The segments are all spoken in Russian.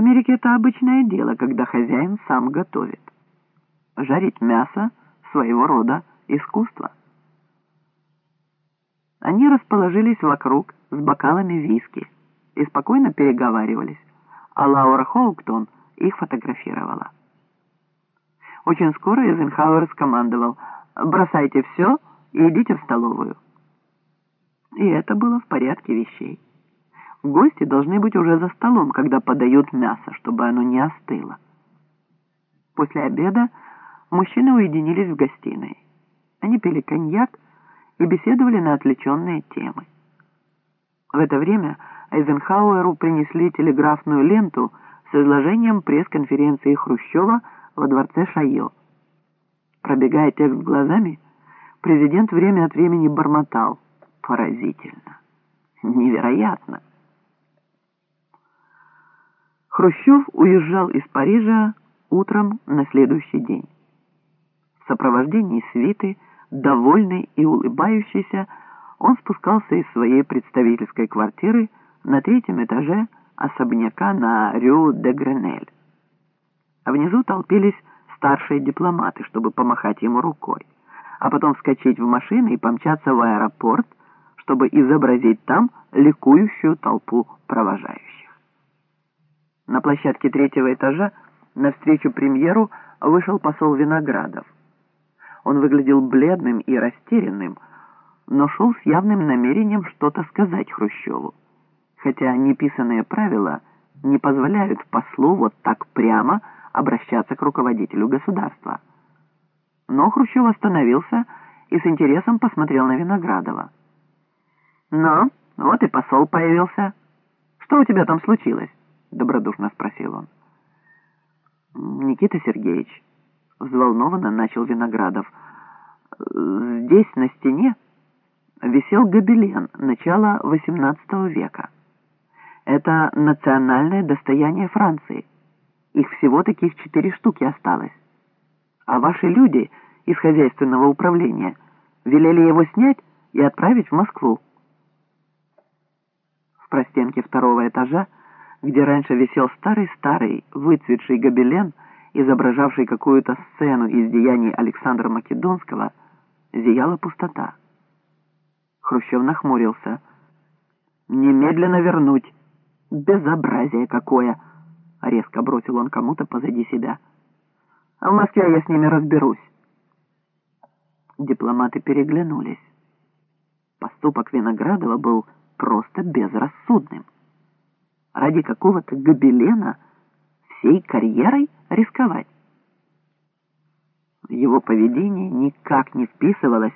Америке это обычное дело, когда хозяин сам готовит. Жарить мясо – своего рода искусство. Они расположились вокруг с бокалами виски и спокойно переговаривались, а Лаура Хоуктон их фотографировала. Очень скоро Эйзенхауэр скомандовал «Бросайте все и идите в столовую». И это было в порядке вещей. Гости должны быть уже за столом, когда подают мясо, чтобы оно не остыло. После обеда мужчины уединились в гостиной. Они пили коньяк и беседовали на отвлеченные темы. В это время Эйзенхауэру принесли телеграфную ленту с изложением пресс-конференции Хрущева во дворце Шайо. Пробегая текст глазами, президент время от времени бормотал. Поразительно. Невероятно. Хрущев уезжал из Парижа утром на следующий день. В сопровождении свиты, довольный и улыбающийся, он спускался из своей представительской квартиры на третьем этаже особняка на Рю-де-Гренель. А внизу толпились старшие дипломаты, чтобы помахать ему рукой, а потом вскочить в машину и помчаться в аэропорт, чтобы изобразить там ликующую толпу провожающих. На площадке третьего этажа навстречу премьеру вышел посол Виноградов. Он выглядел бледным и растерянным, но шел с явным намерением что-то сказать Хрущеву, хотя неписанные правила не позволяют послу вот так прямо обращаться к руководителю государства. Но Хрущев остановился и с интересом посмотрел на Виноградова. «Ну, вот и посол появился. Что у тебя там случилось?» — добродушно спросил он. «Никита Сергеевич», — взволнованно начал Виноградов, — «здесь на стене висел гобелен начала XVIII века. Это национальное достояние Франции. Их всего таких четыре штуки осталось. А ваши люди из хозяйственного управления велели его снять и отправить в Москву. В простенке второго этажа где раньше висел старый-старый выцветший гобелен, изображавший какую-то сцену из деяний Александра Македонского, зияла пустота. Хрущев нахмурился. «Немедленно вернуть! Безобразие какое!» Резко бросил он кому-то позади себя. «А в Москве я с ними разберусь!» Дипломаты переглянулись. Поступок Виноградова был просто безрассудным ради какого-то гобелена всей карьерой рисковать. Его поведение никак не вписывалось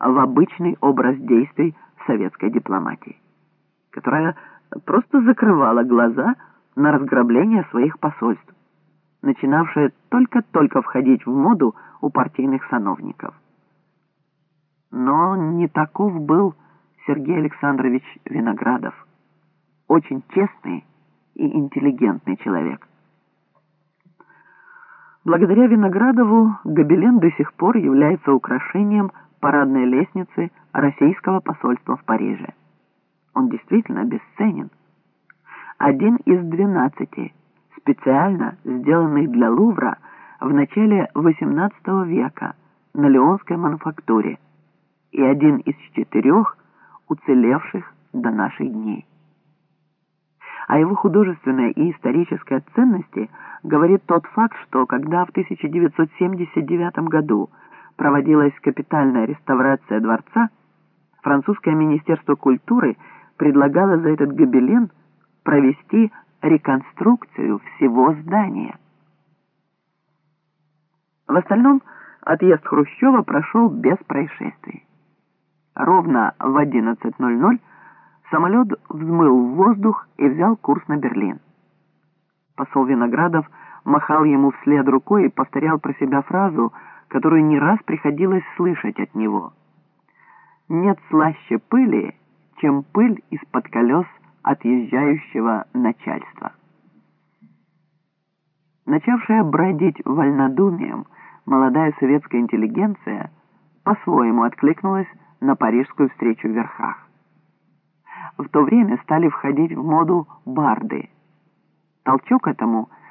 в обычный образ действий советской дипломатии, которая просто закрывала глаза на разграбление своих посольств, начинавшее только-только входить в моду у партийных сановников. Но не таков был Сергей Александрович Виноградов очень честный и интеллигентный человек. Благодаря Виноградову гобелен до сих пор является украшением парадной лестницы российского посольства в Париже. Он действительно бесценен. Один из двенадцати, специально сделанных для Лувра в начале XVIII века на Леонской мануфактуре и один из четырех уцелевших до наших дней. О его художественной и исторической ценности говорит тот факт, что когда в 1979 году проводилась капитальная реставрация дворца, французское министерство культуры предлагало за этот гобелен провести реконструкцию всего здания. В остальном отъезд Хрущева прошел без происшествий. Ровно в 11.00 Самолет взмыл в воздух и взял курс на Берлин. Посол Виноградов махал ему вслед рукой и повторял про себя фразу, которую не раз приходилось слышать от него. «Нет слаще пыли, чем пыль из-под колес отъезжающего начальства». Начавшая бродить вольнодумием, молодая советская интеллигенция по-своему откликнулась на парижскую встречу в верхах в то время стали входить в моду барды. Толчок этому